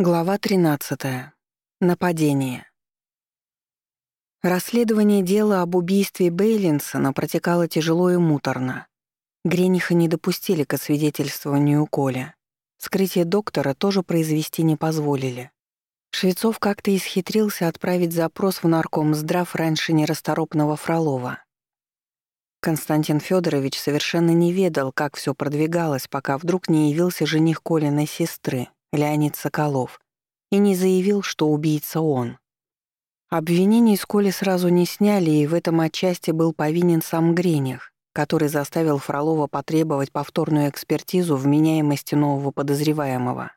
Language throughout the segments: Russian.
Глава 13. Нападение. Расследование дела об убийстве Бейлинсона протекало тяжело и муторно. Грениха не допустили к освидетельствованию Коля. Скрытие доктора тоже произвести не позволили. Швецов как-то исхитрился отправить запрос в наркомздрав раньше нерасторопного Фролова. Константин Федорович совершенно не ведал, как все продвигалось, пока вдруг не явился жених Колиной сестры, Леонид Соколов, и не заявил, что убийца он. Обвинений с Коли сразу не сняли, и в этом отчасти был повинен сам Грених, который заставил Фролова потребовать повторную экспертизу вменяемости нового подозреваемого.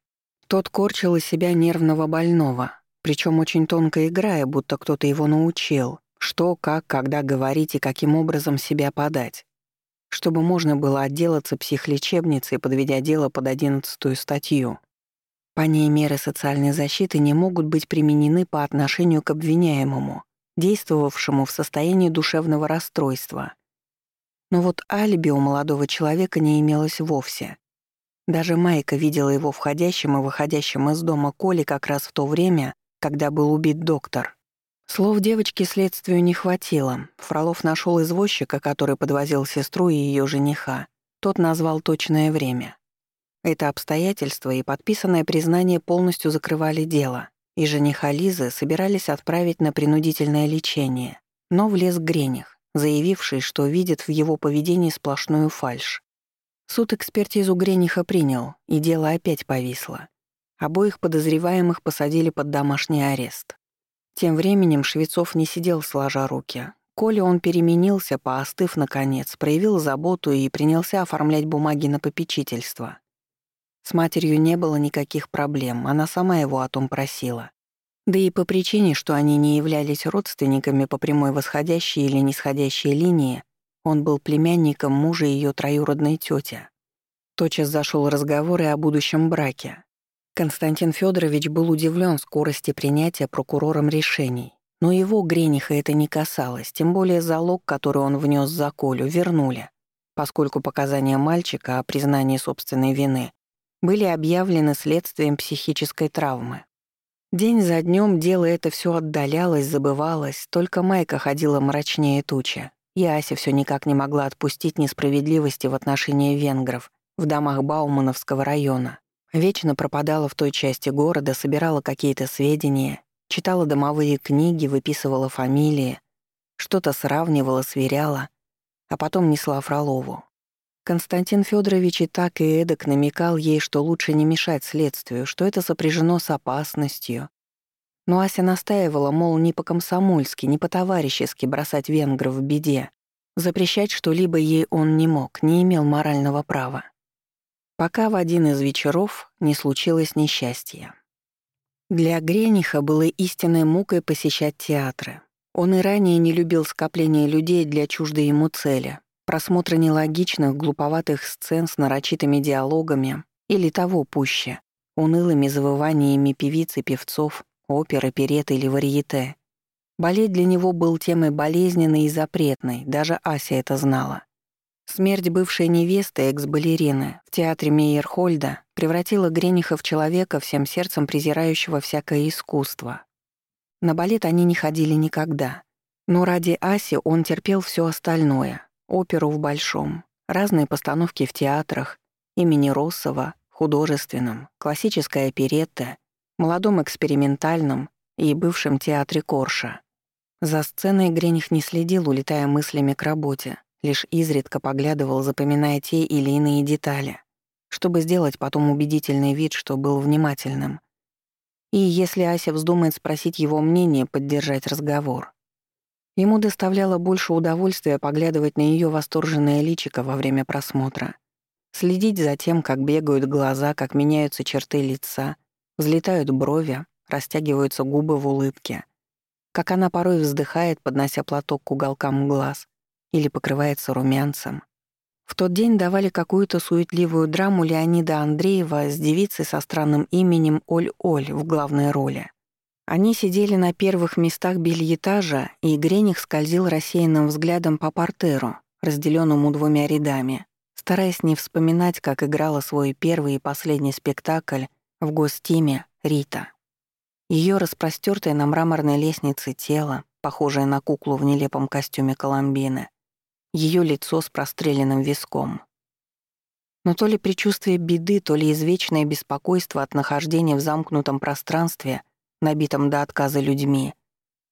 Тот корчил из себя нервного больного, причем очень тонко играя, будто кто-то его научил, что, как, когда говорить и каким образом себя подать, чтобы можно было отделаться психлечебницей, подведя дело под одиннадцатую статью. По ней меры социальной защиты не могут быть применены по отношению к обвиняемому, действовавшему в состоянии душевного расстройства. Но вот алиби у молодого человека не имелось вовсе. Даже Майка видела его входящим и выходящим из дома Коли как раз в то время, когда был убит доктор. Слов девочки следствию не хватило. Фролов нашел извозчика, который подвозил сестру и ее жениха. Тот назвал точное время. Это обстоятельство и подписанное признание полностью закрывали дело, и жениха Лизы собирались отправить на принудительное лечение, но влез Грених, заявивший, что видит в его поведении сплошную фальшь. Суд экспертизу Грениха принял, и дело опять повисло. Обоих подозреваемых посадили под домашний арест. Тем временем Швецов не сидел сложа руки. Коля он переменился, поостыв наконец, проявил заботу и принялся оформлять бумаги на попечительство. С матерью не было никаких проблем, она сама его о том просила. Да и по причине, что они не являлись родственниками по прямой восходящей или нисходящей линии, он был племянником мужа ее троюродной тети. Тотчас зашел разговор и о будущем браке. Константин Федорович был удивлен скорости принятия прокурором решений. Но его Грениха это не касалось, тем более залог, который он внес за Колю, вернули, поскольку показания мальчика о признании собственной вины были объявлены следствием психической травмы. День за днем дело это все отдалялось, забывалось, только Майка ходила мрачнее тучи, и Ася все никак не могла отпустить несправедливости в отношении венгров в домах Баумановского района. Вечно пропадала в той части города, собирала какие-то сведения, читала домовые книги, выписывала фамилии, что-то сравнивала, сверяла, а потом несла Фролову. Константин Федорович и так и эдак намекал ей, что лучше не мешать следствию, что это сопряжено с опасностью. Но Ася настаивала, мол, не по-комсомольски, не по-товарищески бросать венгров в беде. Запрещать что-либо ей он не мог, не имел морального права. Пока в один из вечеров не случилось несчастье. Для Грениха было истинной мукой посещать театры. Он и ранее не любил скопление людей для чуждой ему цели, просмотра нелогичных, глуповатых сцен с нарочитыми диалогами или того пуще, унылыми завываниями певиц и певцов, оперы, переты или варьете. Балет для него был темой болезненной и запретной, даже Ася это знала. Смерть бывшей невесты, экс-балерины, в театре Мейерхольда превратила Грениха в человека, всем сердцем презирающего всякое искусство. На балет они не ходили никогда. Но ради Аси он терпел все остальное, оперу в Большом, разные постановки в театрах, имени Россова, художественном, классическая оперетта, молодом экспериментальном и бывшем театре Корша. За сценой Грених не следил, улетая мыслями к работе, лишь изредка поглядывал, запоминая те или иные детали, чтобы сделать потом убедительный вид, что был внимательным. И если Ася вздумает спросить его мнение, поддержать разговор. Ему доставляло больше удовольствия поглядывать на ее восторженное личико во время просмотра, следить за тем, как бегают глаза, как меняются черты лица, взлетают брови, растягиваются губы в улыбке, как она порой вздыхает, поднося платок к уголкам глаз или покрывается румянцем. В тот день давали какую-то суетливую драму Леонида Андреева с девицей со странным именем Оль-Оль в главной роли. Они сидели на первых местах бельетажа, и Грених скользил рассеянным взглядом по портеру, разделенному двумя рядами, стараясь не вспоминать, как играла свой первый и последний спектакль В гостиме — Рита. Ее распростёртое на мраморной лестнице тело, похожее на куклу в нелепом костюме Коломбины, ее лицо с простреленным виском. Но то ли предчувствие беды, то ли извечное беспокойство от нахождения в замкнутом пространстве, набитом до отказа людьми,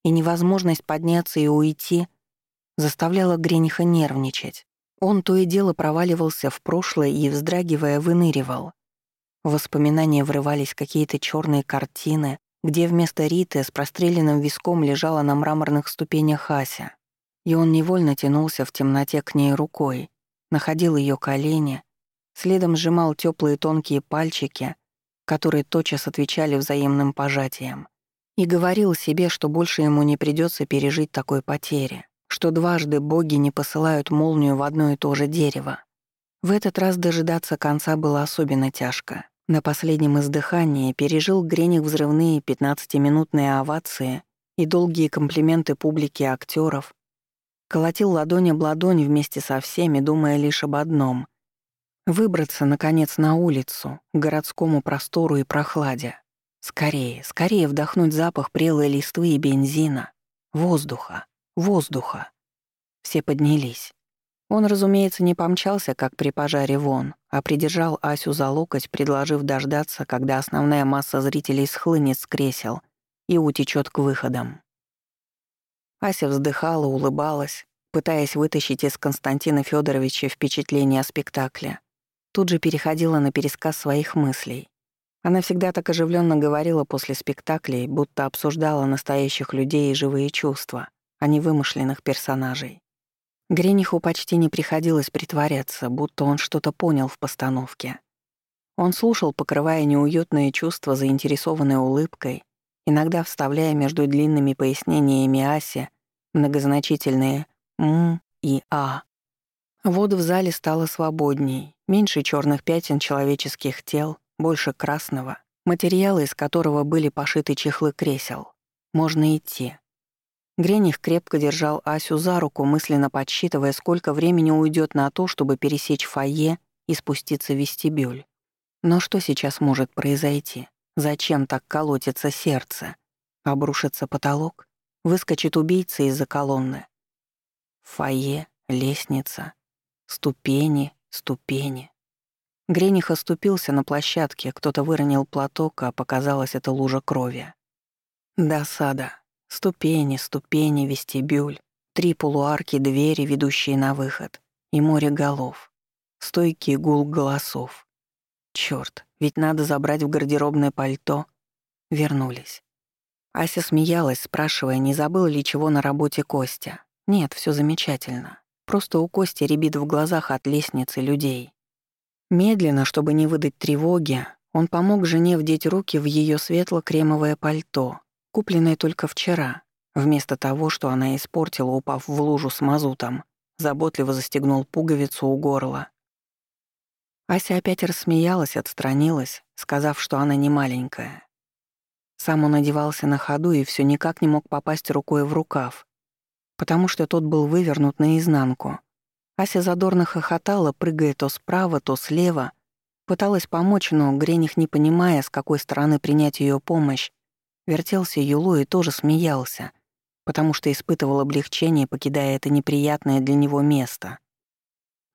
и невозможность подняться и уйти заставляла Грениха нервничать. Он то и дело проваливался в прошлое и, вздрагивая, выныривал. В воспоминания врывались какие-то черные картины, где вместо Риты с простреленным виском лежала на мраморных ступенях Ася. И он невольно тянулся в темноте к ней рукой, находил ее колени, следом сжимал теплые тонкие пальчики, которые тотчас отвечали взаимным пожатием, и говорил себе, что больше ему не придется пережить такой потери, что дважды боги не посылают молнию в одно и то же дерево. В этот раз дожидаться конца было особенно тяжко. На последнем издыхании пережил Грених взрывные 15-минутные овации и долгие комплименты публики актеров, колотил ладонь об ладонь вместе со всеми, думая лишь об одном — выбраться, наконец, на улицу, к городскому простору и прохладе. Скорее, скорее вдохнуть запах прелой листвы и бензина, воздуха, воздуха. Все поднялись. Он, разумеется, не помчался, как при пожаре вон, а придержал Асю за локоть, предложив дождаться, когда основная масса зрителей схлынет с кресел и утечет к выходам. Ася вздыхала, улыбалась, пытаясь вытащить из Константина Федоровича впечатление о спектакле. Тут же переходила на пересказ своих мыслей. Она всегда так оживленно говорила после спектаклей, будто обсуждала настоящих людей и живые чувства, а не вымышленных персонажей. Грениху почти не приходилось притворяться, будто он что-то понял в постановке. Он слушал, покрывая неуютные чувства заинтересованной улыбкой, иногда вставляя между длинными пояснениями Аси многозначительные «м» и «а». Вот в зале стало свободней, меньше черных пятен человеческих тел, больше красного, материалы из которого были пошиты чехлы кресел. Можно идти. Грених крепко держал Асю за руку, мысленно подсчитывая, сколько времени уйдет на то, чтобы пересечь фойе и спуститься в вестибюль. Но что сейчас может произойти? Зачем так колотится сердце? Обрушится потолок? Выскочит убийца из-за колонны? Фойе, лестница, ступени, ступени. Грених оступился на площадке, кто-то выронил платок, а показалось это лужа крови. Досада. Ступени, ступени, вестибюль, три полуарки двери, ведущие на выход, и море голов. Стойкий гул голосов. Чёрт, ведь надо забрать в гардеробное пальто. Вернулись. Ася смеялась, спрашивая, не забыл ли чего на работе Костя. Нет, все замечательно. Просто у Кости рябит в глазах от лестницы людей. Медленно, чтобы не выдать тревоги, он помог жене вдеть руки в ее светло-кремовое пальто, купленное только вчера, вместо того, что она испортила, упав в лужу с мазутом, заботливо застегнул пуговицу у горла. Ася опять рассмеялась, отстранилась, сказав, что она не маленькая. Сам он одевался на ходу и все никак не мог попасть рукой в рукав, потому что тот был вывернут наизнанку. Ася задорно хохотала, прыгая то справа, то слева, пыталась помочь, но Грених, не понимая, с какой стороны принять ее помощь, Вертелся Юлу и тоже смеялся, потому что испытывал облегчение, покидая это неприятное для него место.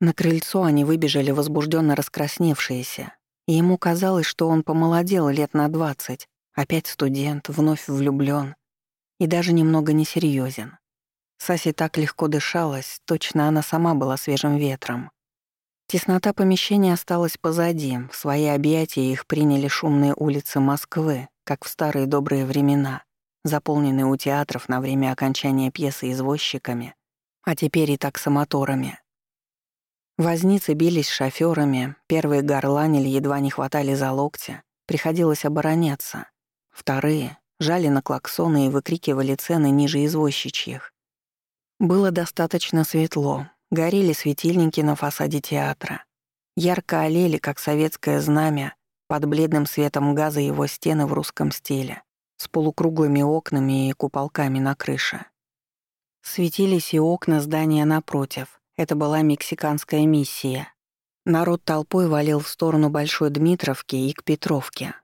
На крыльцо они выбежали возбужденно раскрасневшиеся, и ему казалось, что он помолодел лет на двадцать, опять студент, вновь влюблён и даже немного несерьёзен. Саси так легко дышалась, точно она сама была свежим ветром. Теснота помещения осталась позади, в свои объятия их приняли шумные улицы Москвы, как в старые добрые времена, заполненные у театров на время окончания пьесы извозчиками, а теперь и таксомоторами. Возницы бились с шофёрами, первые горланили, едва не хватали за локти, приходилось обороняться. Вторые жали на клаксоны и выкрикивали цены ниже извозчичьих. Было достаточно светло, горели светильники на фасаде театра. Ярко олели, как советское знамя, под бледным светом газа его стены в русском стиле, с полукруглыми окнами и куполками на крыше. Светились и окна здания напротив. Это была мексиканская миссия. Народ толпой валил в сторону Большой Дмитровки и к Петровке.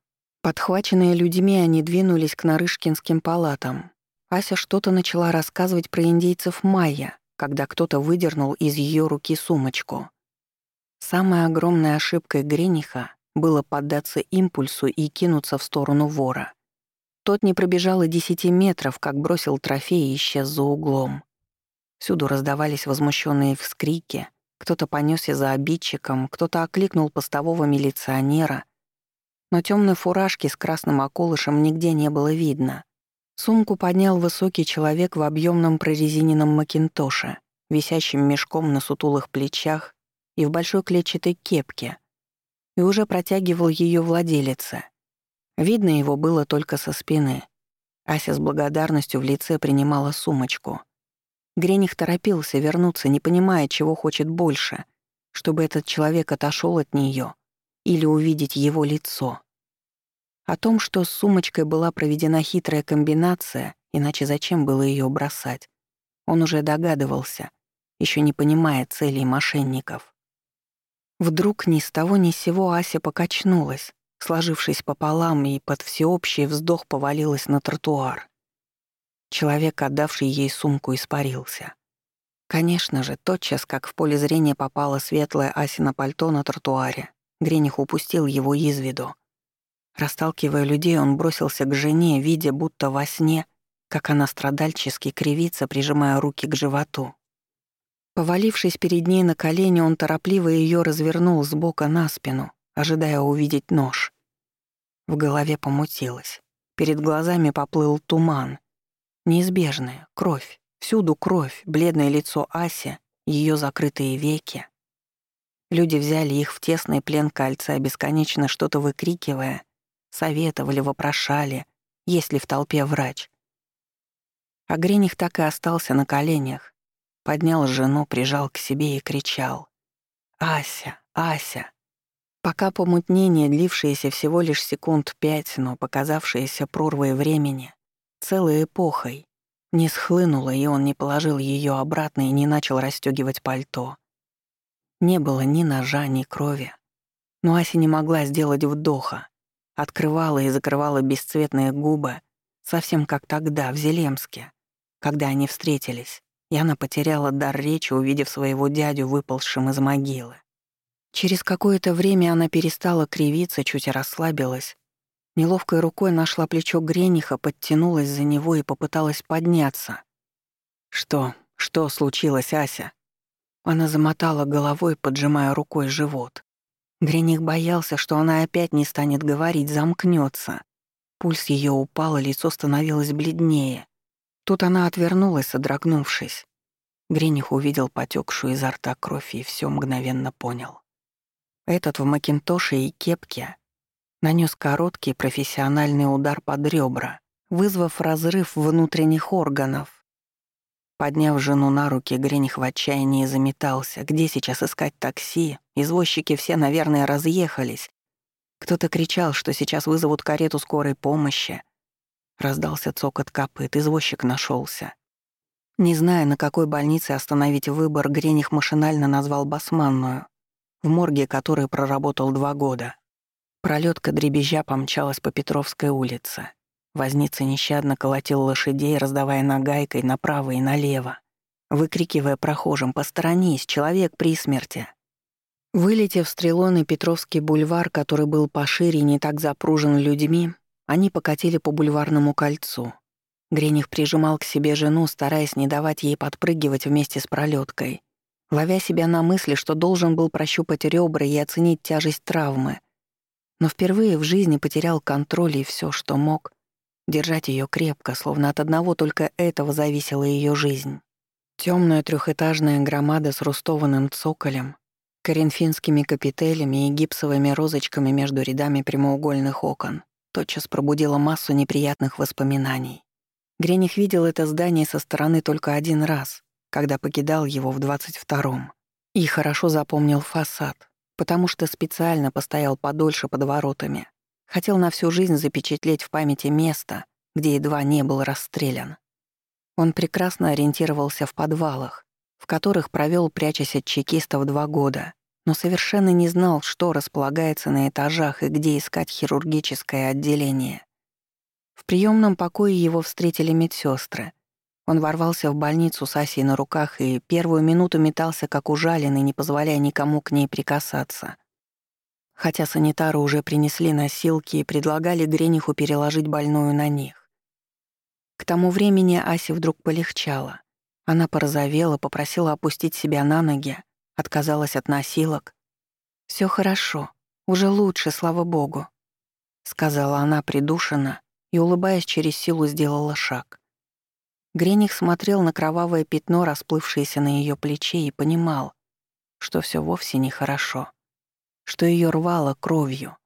Подхваченные людьми, они двинулись к Нарышкинским палатам. Ася что-то начала рассказывать про индейцев майя, когда кто-то выдернул из ее руки сумочку. Самой огромной ошибкой Грениха было поддаться импульсу и кинуться в сторону вора. Тот не пробежал и десяти метров, как бросил трофей и исчез за углом. Всюду раздавались возмущенные вскрики, кто-то понесся за обидчиком, кто-то окликнул постового милиционера, но темной фуражки с красным околышем нигде не было видно. Сумку поднял высокий человек в объемном прорезиненном макинтоше, висящим мешком на сутулых плечах и в большой клетчатой кепке, и уже протягивал ее владелице. Видно его было только со спины. Ася с благодарностью в лице принимала сумочку. Грених торопился вернуться, не понимая, чего хочет больше, чтобы этот человек отошел от нее или увидеть его лицо. О том, что с сумочкой была проведена хитрая комбинация, иначе зачем было ее бросать, он уже догадывался, еще не понимая целей мошенников. Вдруг ни с того ни с сего Ася покачнулась, сложившись пополам и под всеобщий вздох повалилась на тротуар. Человек, отдавший ей сумку, испарился. Конечно же, тотчас, как в поле зрения попало светлое Асина пальто на тротуаре, Грених упустил его из виду. Расталкивая людей, он бросился к жене, видя будто во сне, как она страдальчески кривится, прижимая руки к животу. Повалившись перед ней на колени, он торопливо ее развернул с бока на спину, ожидая увидеть нож. В голове помутилось. Перед глазами поплыл туман. Неизбежная кровь. Всюду кровь, бледное лицо Аси, ее закрытые веки. Люди взяли их в тесный плен кольца, бесконечно что-то выкрикивая, советовали, вопрошали, есть ли в толпе врач. А Грених так и остался на коленях, Поднял жену, прижал к себе и кричал. «Ася! Ася!» Пока помутнение, длившееся всего лишь секунд пять, но показавшееся прорвой времени, целой эпохой, не схлынуло, и он не положил ее обратно и не начал расстегивать пальто. Не было ни ножа, ни крови. Но Ася не могла сделать вдоха. Открывала и закрывала бесцветные губы, совсем как тогда, в Зелемске, когда они встретились и она потеряла дар речи, увидев своего дядю, выползшим из могилы. Через какое-то время она перестала кривиться, чуть расслабилась. Неловкой рукой нашла плечо Грениха, подтянулась за него и попыталась подняться. «Что? Что случилось, Ася?» Она замотала головой, поджимая рукой живот. Грених боялся, что она опять не станет говорить, замкнется. Пульс ее упал, лицо становилось бледнее. Тут она отвернулась, содрогнувшись. Грених увидел потекшую изо рта кровь и все мгновенно понял. Этот в макинтоше и кепке нанес короткий профессиональный удар под ребра, вызвав разрыв внутренних органов. Подняв жену на руки, Грених в отчаянии заметался. Где сейчас искать такси? Извозчики все, наверное, разъехались. Кто-то кричал, что сейчас вызовут карету скорой помощи. Раздался цокот копыт, извозчик нашелся. Не зная, на какой больнице остановить выбор, Грених машинально назвал басманную, в морге которой проработал два года. Пролетка дребезжа помчалась по Петровской улице. Возница нещадно колотил лошадей, раздавая нагайкой направо и налево, выкрикивая прохожим «Посторонись, человек при смерти!». Вылетев стрелой на Петровский бульвар, который был пошире и не так запружен людьми, они покатили по бульварному кольцу. Грених прижимал к себе жену, стараясь не давать ей подпрыгивать вместе с пролеткой, ловя себя на мысли, что должен был прощупать ребра и оценить тяжесть травмы. Но впервые в жизни потерял контроль и все, что мог, держать ее крепко, словно от одного только этого зависела ее жизнь. Темная трехэтажная громада с рустованным цоколем, коринфинскими капителями и гипсовыми розочками между рядами прямоугольных окон — тотчас пробудила массу неприятных воспоминаний. Грених видел это здание со стороны только один раз, когда покидал его в 22-м. И хорошо запомнил фасад, потому что специально постоял подольше под воротами. Хотел на всю жизнь запечатлеть в памяти место, где едва не был расстрелян. Он прекрасно ориентировался в подвалах, в которых провел, прячась от чекистов, два года, но совершенно не знал, что располагается на этажах и где искать хирургическое отделение. В приемном покое его встретили медсестры. Он ворвался в больницу с Асей на руках и первую минуту метался как ужаленный, не позволяя никому к ней прикасаться. Хотя санитары уже принесли носилки и предлагали Грениху переложить больную на них. К тому времени Асе вдруг полегчало. Она порозовела, попросила опустить себя на ноги, отказалась от носилок. Все хорошо, уже лучше, слава богу», — сказала она придушенно и, улыбаясь через силу, сделала шаг. Грених смотрел на кровавое пятно, расплывшееся на ее плече, и понимал, что все вовсе нехорошо, что ее рвало кровью.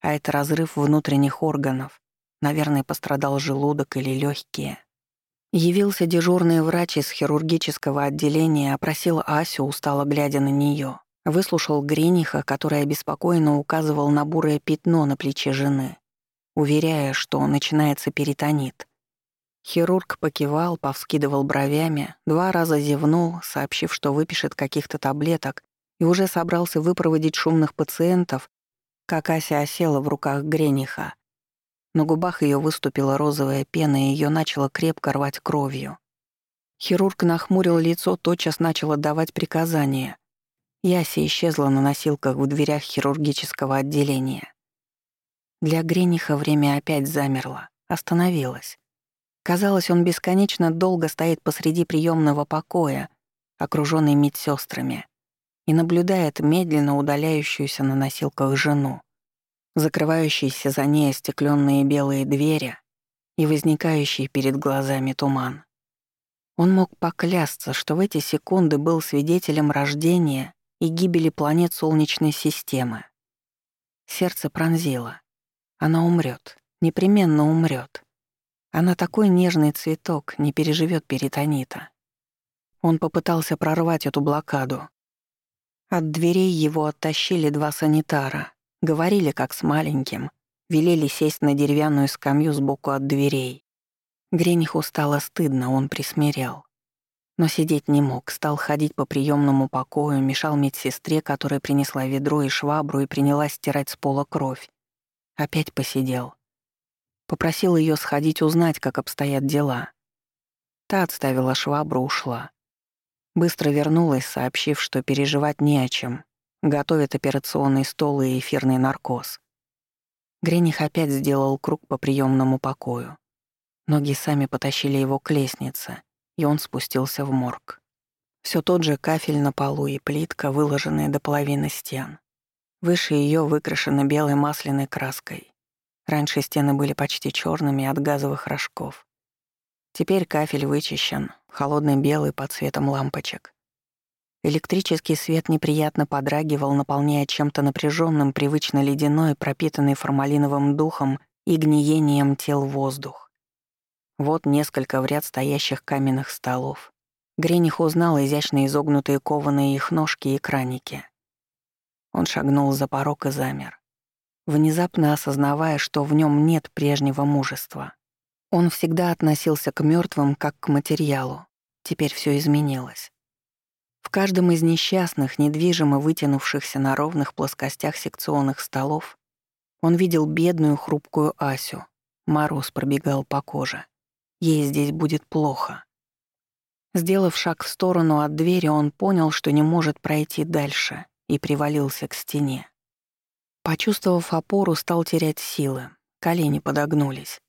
А это разрыв внутренних органов. Наверное, пострадал желудок или легкие. Явился дежурный врач из хирургического отделения, опросил Асю, устало глядя на нее. Выслушал Грениха, который обеспокоенно указывал на бурое пятно на плече жены, уверяя, что начинается перитонит. Хирург покивал, повскидывал бровями, два раза зевнул, сообщив, что выпишет каких-то таблеток, и уже собрался выпроводить шумных пациентов, как Ася осела в руках Грениха. На губах ее выступила розовая пена, и ее начало крепко рвать кровью. Хирург нахмурил лицо, тотчас начал отдавать приказания. Яся исчезла на носилках в дверях хирургического отделения. Для Грениха время опять замерло, остановилось. Казалось, он бесконечно долго стоит посреди приемного покоя, окружённый медсестрами, и наблюдает медленно удаляющуюся на носилках жену закрывающиеся за ней остеклённые белые двери и возникающий перед глазами туман. Он мог поклясться, что в эти секунды был свидетелем рождения и гибели планет Солнечной системы. Сердце пронзило. Она умрет, непременно умрет. Она такой нежный цветок, не переживет перитонита. Он попытался прорвать эту блокаду. От дверей его оттащили два санитара — Говорили, как с маленьким. Велели сесть на деревянную скамью сбоку от дверей. Грениху стало стыдно, он присмирел. Но сидеть не мог, стал ходить по приемному покою, мешал медсестре, которая принесла ведро и швабру и принялась стирать с пола кровь. Опять посидел. Попросил ее сходить узнать, как обстоят дела. Та отставила швабру, ушла. Быстро вернулась, сообщив, что переживать не о чем, Готовят операционный стол и эфирный наркоз. Грених опять сделал круг по приемному покою. Ноги сами потащили его к лестнице, и он спустился в морг. Все тот же кафель на полу и плитка, выложенная до половины стен. Выше ее выкрашена белой масляной краской. Раньше стены были почти черными от газовых рожков. Теперь кафель вычищен, холодный белый под цветом лампочек. Электрический свет неприятно подрагивал, наполняя чем-то напряженным, привычно ледяной, пропитанный формалиновым духом и гниением тел воздух. Вот несколько в ряд стоящих каменных столов. Грених узнал изящно изогнутые кованые их ножки и краники. Он шагнул за порог и замер, внезапно осознавая, что в нем нет прежнего мужества. Он всегда относился к мертвым как к материалу. Теперь все изменилось. В каждом из несчастных, недвижимо вытянувшихся на ровных плоскостях секционных столов он видел бедную хрупкую Асю. Мороз пробегал по коже. Ей здесь будет плохо. Сделав шаг в сторону от двери, он понял, что не может пройти дальше, и привалился к стене. Почувствовав опору, стал терять силы, колени подогнулись.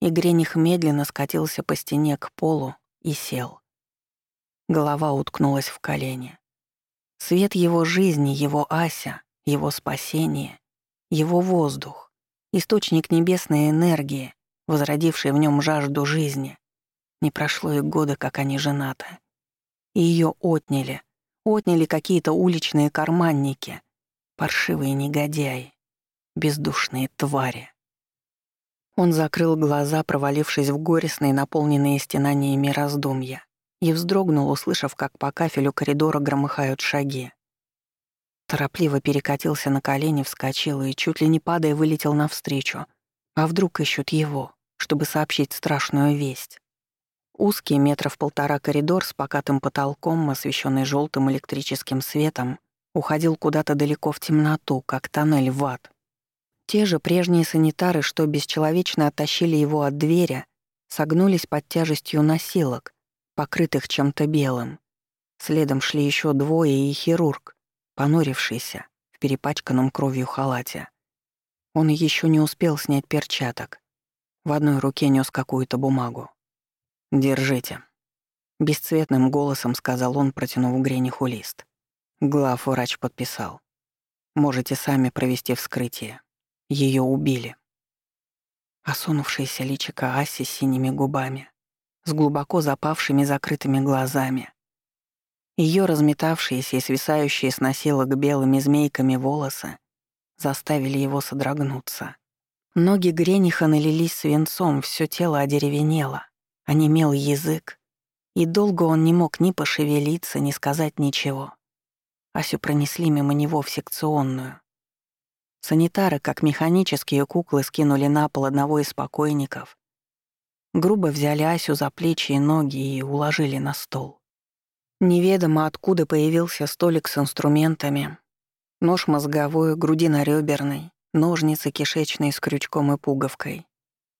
И Грених медленно скатился по стене к полу и сел. Голова уткнулась в колени. Свет его жизни, его Ася, его спасение, его воздух, источник небесной энергии, возродивший в нем жажду жизни. Не прошло и года, как они женаты. И ее отняли. Отняли какие-то уличные карманники, паршивые негодяи, бездушные твари. Он закрыл глаза, провалившись в горестные, наполненные стенаниями раздумья и вздрогнул, услышав, как по кафелю коридора громыхают шаги. Торопливо перекатился на колени, вскочил и, чуть ли не падая, вылетел навстречу. А вдруг ищут его, чтобы сообщить страшную весть? Узкий метров полтора коридор с покатым потолком, освещенный желтым электрическим светом, уходил куда-то далеко в темноту, как тоннель в ад. Те же прежние санитары, что бесчеловечно оттащили его от двери, согнулись под тяжестью носилок, покрытых чем-то белым. Следом шли еще двое и хирург, понурившийся в перепачканном кровью халате. Он еще не успел снять перчаток. В одной руке нес какую-то бумагу. «Держите», — бесцветным голосом сказал он, протянув Грениху лист. Глав врач подписал. «Можете сами провести вскрытие. Ее убили». Осунувшееся личико Аси с синими губами, с глубоко запавшими закрытыми глазами. Ее разметавшиеся и свисающие с носилок белыми змейками волосы заставили его содрогнуться. Ноги Грениха налились свинцом, все тело одеревенело, онемел язык, и долго он не мог ни пошевелиться, ни сказать ничего. Асю пронесли мимо него в секционную. Санитары, как механические куклы, скинули на пол одного из покойников. Грубо взяли Асю за плечи и ноги и уложили на стол. Неведомо откуда появился столик с инструментами. Нож мозговой, грудина реберной, ножницы кишечные с крючком и пуговкой.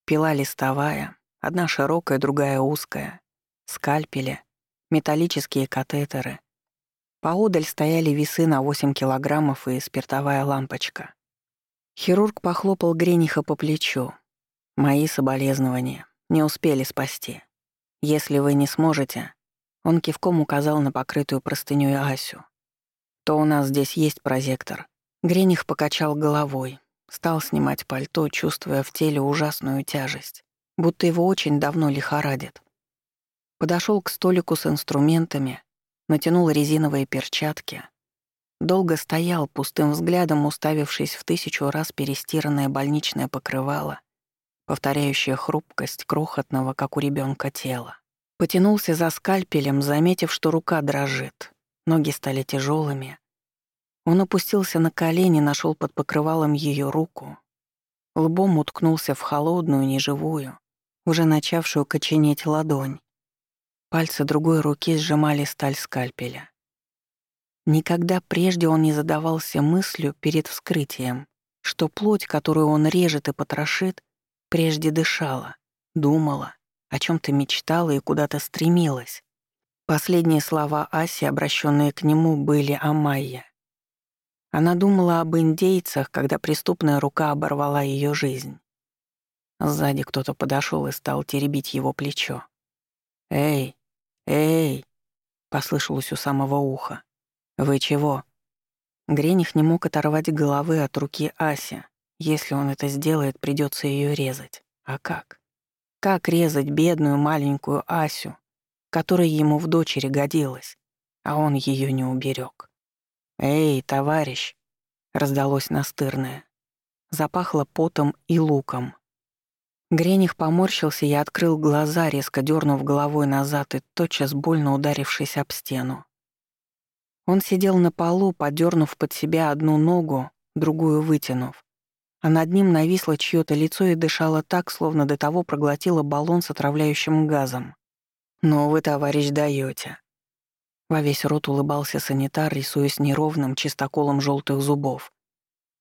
Пила листовая, одна широкая, другая узкая. Скальпели, металлические катетеры. Поодаль стояли весы на 8 килограммов и спиртовая лампочка. Хирург похлопал Грениха по плечу. «Мои соболезнования. Не успели спасти. Если вы не сможете...» Он кивком указал на покрытую простынёй Асю. «То у нас здесь есть прозектор». Грених покачал головой, стал снимать пальто, чувствуя в теле ужасную тяжесть, будто его очень давно лихорадит. Подошел к столику с инструментами, натянул резиновые перчатки, Долго стоял, пустым взглядом уставившись в тысячу раз перестиранное больничное покрывало, повторяющее хрупкость крохотного, как у ребенка тела. Потянулся за скальпелем, заметив, что рука дрожит. Ноги стали тяжелыми. Он опустился на колени, нашел под покрывалом ее руку. Лбом уткнулся в холодную, неживую, уже начавшую коченеть ладонь. Пальцы другой руки сжимали сталь скальпеля. Никогда прежде он не задавался мыслью перед вскрытием, что плоть, которую он режет и потрошит, прежде дышала, думала, о чем то мечтала и куда-то стремилась. Последние слова Аси, обращенные к нему, были о Майе. Она думала об индейцах, когда преступная рука оборвала ее жизнь. Сзади кто-то подошел и стал теребить его плечо. «Эй, эй!» — послышалось у самого уха. «Вы чего?» Грених не мог оторвать головы от руки Аси. Если он это сделает, придется ее резать. А как? Как резать бедную маленькую Асю, которая ему в дочери годилась, а он ее не уберег? «Эй, товарищ!» — раздалось настырное. Запахло потом и луком. Грених поморщился и открыл глаза, резко дернув головой назад и тотчас больно ударившись об стену. Он сидел на полу, подернув под себя одну ногу, другую вытянув. А над ним нависло чьё-то лицо и дышало так, словно до того проглотило баллон с отравляющим газом. «Но вы, товарищ, даёте». Во весь рот улыбался санитар, рисуясь неровным чистоколом желтых зубов.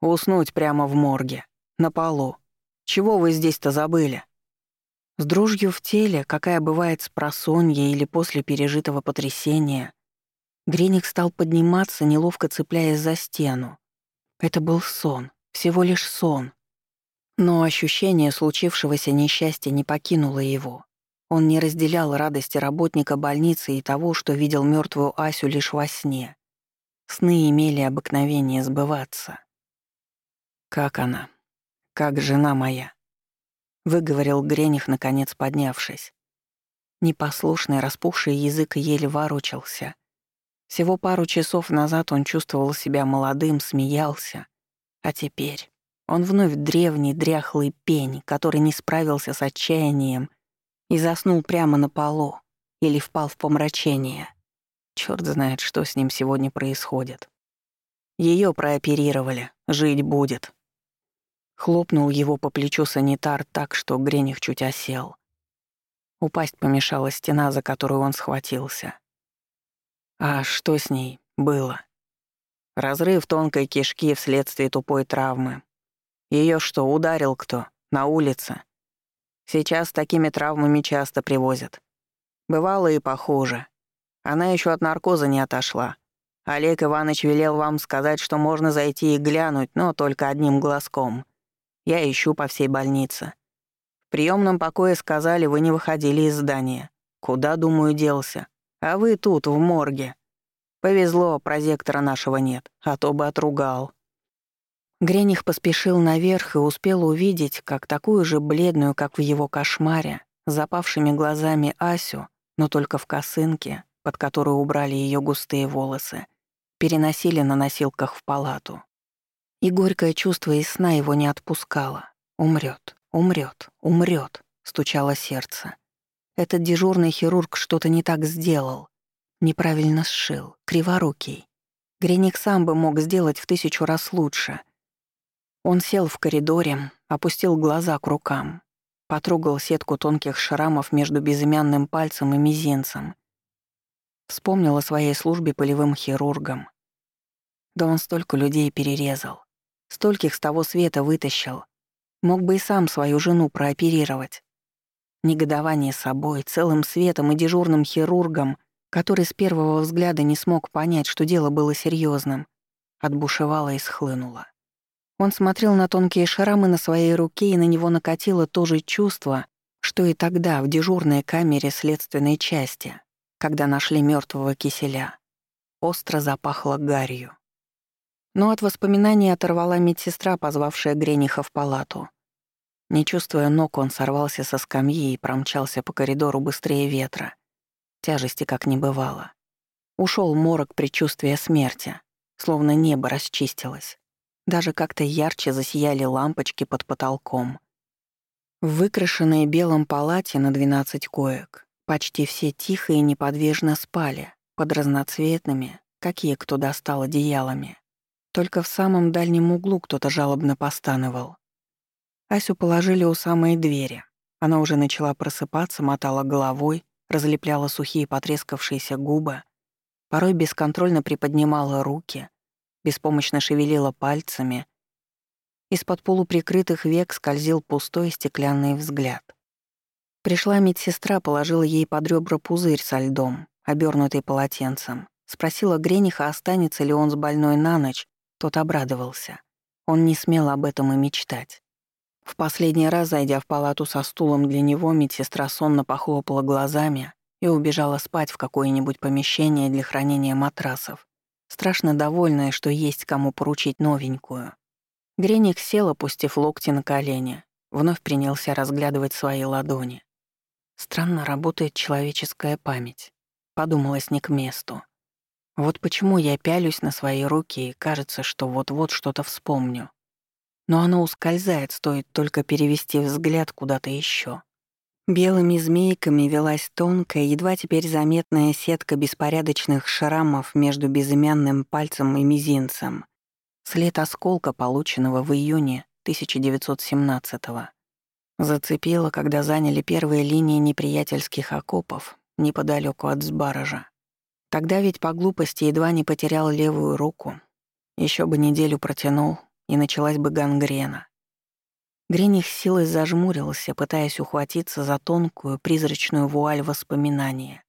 «Уснуть прямо в морге, на полу. Чего вы здесь-то забыли?» С дрожью в теле, какая бывает с просонья или после пережитого потрясения, Греник стал подниматься, неловко цепляясь за стену. Это был сон, всего лишь сон. Но ощущение случившегося несчастья не покинуло его. Он не разделял радости работника больницы и того, что видел мертвую Асю лишь во сне. Сны имели обыкновение сбываться. «Как она? Как жена моя?» — выговорил Грених, наконец поднявшись. Непослушный, распухший язык еле ворочался. Всего пару часов назад он чувствовал себя молодым, смеялся. А теперь он вновь древний, дряхлый пень, который не справился с отчаянием и заснул прямо на полу или впал в помрачение. Черт знает, что с ним сегодня происходит. Ее прооперировали, жить будет. Хлопнул его по плечу санитар так, что Грених чуть осел. Упасть помешала стена, за которую он схватился. А что с ней было? Разрыв тонкой кишки вследствие тупой травмы. Ее что, ударил кто? На улице? Сейчас такими травмами часто привозят. Бывало и похуже. Она еще от наркоза не отошла. Олег Иванович велел вам сказать, что можно зайти и глянуть, но только одним глазком. Я ищу по всей больнице. В приемном покое сказали, вы не выходили из здания. Куда, думаю, делся? А вы тут, в морге. Повезло, прозектора нашего нет, а то бы отругал». Грених поспешил наверх и успел увидеть, как такую же бледную, как в его кошмаре, запавшими глазами Асю, но только в косынке, под которую убрали ее густые волосы, переносили на носилках в палату. И горькое чувство из сна его не отпускало. Умрет, умрет, умрет, стучало сердце. Этот дежурный хирург что-то не так сделал. Неправильно сшил, криворукий. Греник сам бы мог сделать в тысячу раз лучше. Он сел в коридоре, опустил глаза к рукам, потрогал сетку тонких шрамов между безымянным пальцем и мизинцем. Вспомнил о своей службе полевым хирургом. Да он столько людей перерезал, стольких с того света вытащил. Мог бы и сам свою жену прооперировать. Негодование собой, целым светом и дежурным хирургом — который с первого взгляда не смог понять, что дело было серьезным, отбушевало и схлынуло. Он смотрел на тонкие шрамы на своей руке, и на него накатило то же чувство, что и тогда в дежурной камере следственной части, когда нашли мертвого киселя. Остро запахло гарью. Но от воспоминаний оторвала медсестра, позвавшая Грениха в палату. Не чувствуя ног, он сорвался со скамьи и промчался по коридору быстрее ветра. Тяжести как не бывало. Ушел морок предчувствия смерти, словно небо расчистилось. Даже как-то ярче засияли лампочки под потолком. В выкрашенной белом палате на 12 коек почти все тихо и неподвижно спали, под разноцветными, какие кто достал одеялами. Только в самом дальнем углу кто-то жалобно постановал. Асю положили у самой двери. Она уже начала просыпаться, мотала головой, разлепляла сухие потрескавшиеся губы, порой бесконтрольно приподнимала руки, беспомощно шевелила пальцами. Из-под полуприкрытых век скользил пустой стеклянный взгляд. Пришла медсестра, положила ей под ребра пузырь со льдом, обернутый полотенцем. Спросила Грениха, останется ли он с больной на ночь, тот обрадовался. Он не смел об этом и мечтать. В последний раз, зайдя в палату со стулом для него, медсестра сонно похлопала глазами и убежала спать в какое-нибудь помещение для хранения матрасов, страшно довольная, что есть кому поручить новенькую. Греник сел, опустив локти на колени, вновь принялся разглядывать свои ладони. Странно работает человеческая память. Подумалось не к месту. Вот почему я пялюсь на свои руки и кажется, что вот-вот что-то вспомню но оно ускользает, стоит только перевести взгляд куда-то еще. Белыми змейками велась тонкая, едва теперь заметная сетка беспорядочных шрамов между безымянным пальцем и мизинцем. След осколка, полученного в июне 1917-го. Зацепило, когда заняли первые линии неприятельских окопов неподалеку от Сбаража. Тогда ведь по глупости едва не потерял левую руку. Еще бы неделю протянул, и началась бы гангрена. Грених силой зажмурился, пытаясь ухватиться за тонкую призрачную вуаль воспоминания.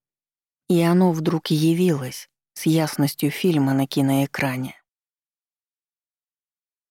И оно вдруг явилось с ясностью фильма на киноэкране.